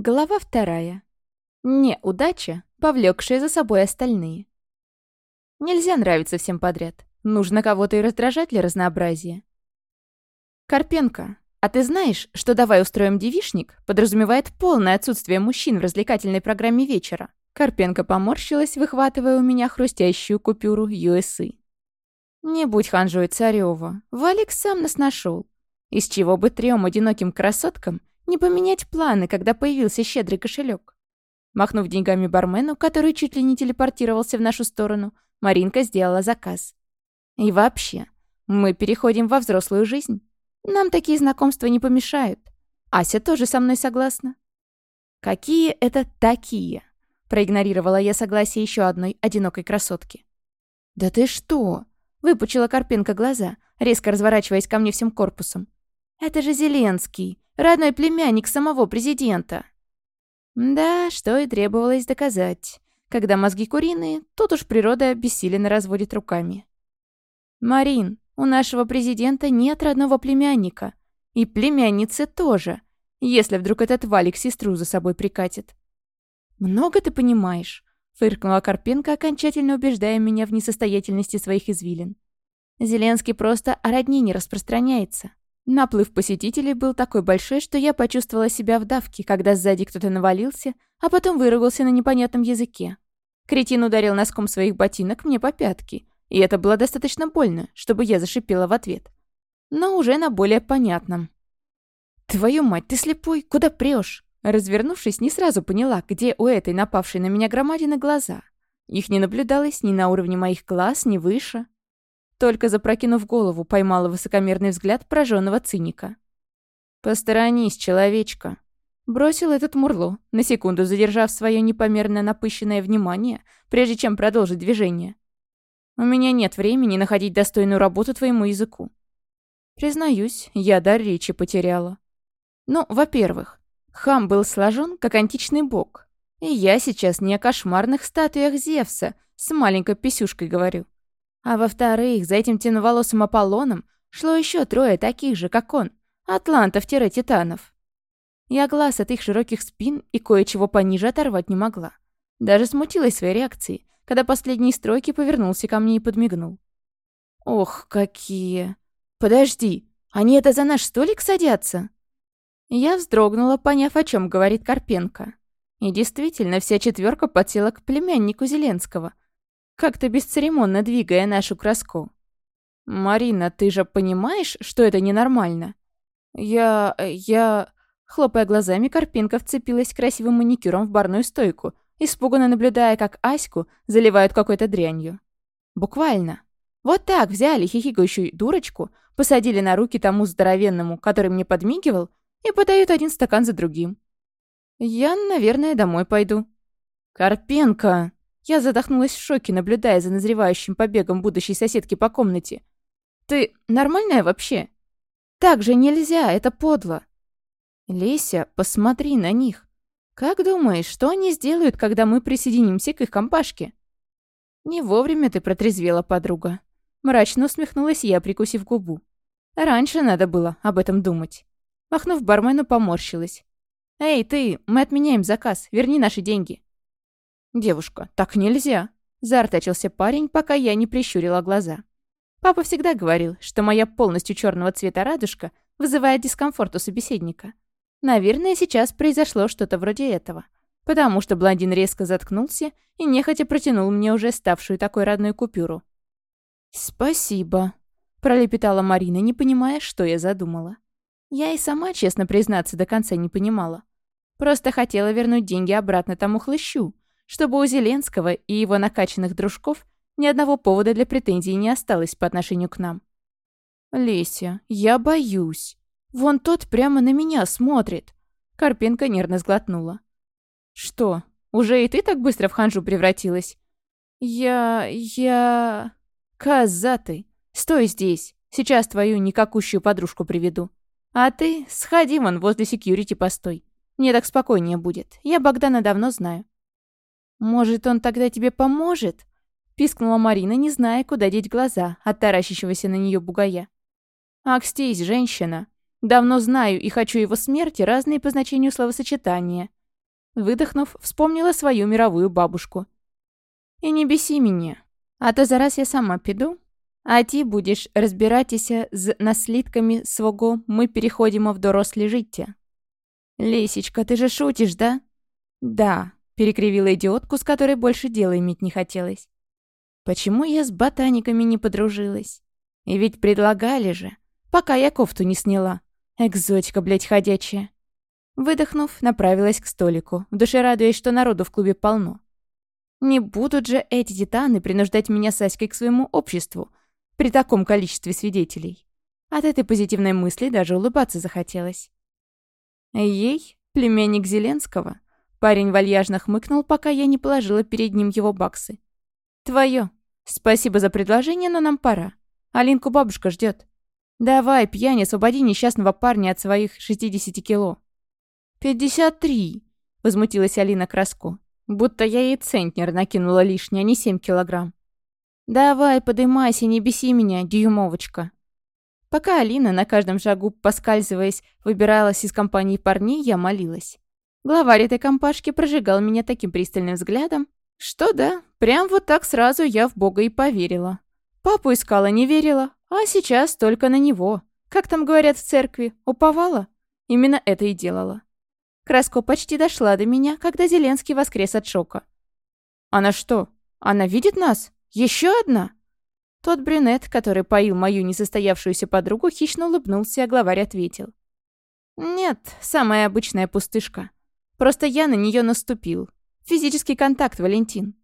Глава вторая. Неудача, повлекшая за собой остальные. Нельзя нравиться всем подряд. Нужно кого-то и раздражать для разнообразия. Карпенко, а ты знаешь, что «давай устроим девишник» подразумевает полное отсутствие мужчин в развлекательной программе вечера? Карпенко поморщилась, выхватывая у меня хрустящую купюру юэсы. Не будь ханжой Царёва, Валик сам нас нашел. Из чего бы трем одиноким красоткам не поменять планы, когда появился щедрый кошелек. Махнув деньгами бармену, который чуть ли не телепортировался в нашу сторону, Маринка сделала заказ. И вообще, мы переходим во взрослую жизнь. Нам такие знакомства не помешают. Ася тоже со мной согласна. Какие это такие? Проигнорировала я согласие еще одной одинокой красотки. «Да ты что?» — выпучила Карпенко глаза, резко разворачиваясь ко мне всем корпусом. Это же Зеленский, родной племянник самого президента. Да, что и требовалось доказать. Когда мозги куриные, тут уж природа бессиленно разводит руками. «Марин, у нашего президента нет родного племянника. И племянницы тоже, если вдруг этот валик сестру за собой прикатит». «Много ты понимаешь», — фыркнула Карпенко, окончательно убеждая меня в несостоятельности своих извилин. «Зеленский просто о родне не распространяется. Наплыв посетителей был такой большой, что я почувствовала себя в давке, когда сзади кто-то навалился, а потом выругался на непонятном языке. Кретин ударил носком своих ботинок мне по пятке, и это было достаточно больно, чтобы я зашипела в ответ. Но уже на более понятном. «Твою мать, ты слепой, куда прешь? Развернувшись, не сразу поняла, где у этой напавшей на меня громадины глаза. Их не наблюдалось ни на уровне моих глаз, ни выше. Только запрокинув голову, поймала высокомерный взгляд пораженного циника. «Посторонись, человечка!» Бросил этот Мурло, на секунду задержав свое непомерно напыщенное внимание, прежде чем продолжить движение. «У меня нет времени находить достойную работу твоему языку». Признаюсь, я дар речи потеряла. Ну, во-первых, хам был сложен, как античный бог. И я сейчас не о кошмарных статуях Зевса с маленькой писюшкой говорю. А во-вторых, за этим темноволосым Аполлоном шло еще трое таких же, как он, атлантов-титанов. Я глаз от их широких спин и кое-чего пониже оторвать не могла. Даже смутилась своей реакцией, когда последний стройки повернулся ко мне и подмигнул. «Ох, какие!» «Подожди, они это за наш столик садятся?» Я вздрогнула, поняв, о чем говорит Карпенко. И действительно, вся четверка подсела к племяннику Зеленского — как-то бесцеремонно двигая нашу краску. «Марина, ты же понимаешь, что это ненормально?» «Я... я...» Хлопая глазами, Карпинка вцепилась красивым маникюром в барную стойку, испуганно наблюдая, как Аську заливают какой-то дрянью. Буквально. Вот так взяли хихикающую дурочку, посадили на руки тому здоровенному, который мне подмигивал, и подают один стакан за другим. «Я, наверное, домой пойду». «Карпенко!» Я задохнулась в шоке, наблюдая за назревающим побегом будущей соседки по комнате. «Ты нормальная вообще?» «Так же нельзя, это подло!» «Леся, посмотри на них! Как думаешь, что они сделают, когда мы присоединимся к их компашке?» «Не вовремя ты протрезвела, подруга!» Мрачно усмехнулась я, прикусив губу. «Раньше надо было об этом думать!» Махнув бармену, поморщилась. «Эй, ты, мы отменяем заказ, верни наши деньги!» «Девушка, так нельзя!» – заортачился парень, пока я не прищурила глаза. Папа всегда говорил, что моя полностью черного цвета радужка вызывает дискомфорт у собеседника. Наверное, сейчас произошло что-то вроде этого. Потому что блондин резко заткнулся и нехотя протянул мне уже ставшую такой родную купюру. «Спасибо», — пролепетала Марина, не понимая, что я задумала. Я и сама, честно признаться, до конца не понимала. Просто хотела вернуть деньги обратно тому хлыщу, чтобы у Зеленского и его накачанных дружков ни одного повода для претензий не осталось по отношению к нам. «Леся, я боюсь. Вон тот прямо на меня смотрит». Карпенко нервно сглотнула. «Что, уже и ты так быстро в ханжу превратилась?» «Я... я...» «Коза ты! Стой здесь! Сейчас твою никакущую подружку приведу. А ты сходи вон возле секьюрити постой. Мне так спокойнее будет. Я Богдана давно знаю. «Может, он тогда тебе поможет?» Пискнула Марина, не зная, куда деть глаза от таращащегося на нее бугая. «Акстись, женщина! Давно знаю и хочу его смерти разные по значению словосочетания». Выдохнув, вспомнила свою мировую бабушку. «И не беси меня, а то за раз я сама пиду. а ти будешь разбираться с наслідками свого «мы переходим в дорослі житья. «Лисечка, ты же шутишь, да?» «Да», Перекривила идиотку, с которой больше дела иметь не хотелось. Почему я с ботаниками не подружилась? И ведь предлагали же, пока я кофту не сняла. Экзотика, блядь, ходячая. Выдохнув, направилась к столику, в душе радуясь, что народу в клубе полно. Не будут же эти титаны принуждать меня с Аськой к своему обществу при таком количестве свидетелей. От этой позитивной мысли даже улыбаться захотелось. Ей, племянник Зеленского, Парень вальяжно хмыкнул, пока я не положила перед ним его баксы. «Твое. Спасибо за предложение, но нам пора. Алинку бабушка ждет. Давай, пьянь, освободи несчастного парня от своих 60 кило». «Пятьдесят три!» — возмутилась Алина Краску, «Будто я ей центнер накинула лишнее, а не семь килограмм». «Давай, подымайся, не беси меня, дюймовочка». Пока Алина, на каждом шагу поскальзываясь, выбиралась из компании парней, я молилась. Главарь этой компашки прожигал меня таким пристальным взглядом, что да, прям вот так сразу я в Бога и поверила. Папу искала, не верила, а сейчас только на него. Как там говорят в церкви, уповала? Именно это и делала. Краско почти дошла до меня, когда Зеленский воскрес от шока. «Она что? Она видит нас? Еще одна?» Тот брюнет, который поил мою несостоявшуюся подругу, хищно улыбнулся, а главарь ответил. «Нет, самая обычная пустышка. Просто я на нее наступил. Физический контакт, Валентин.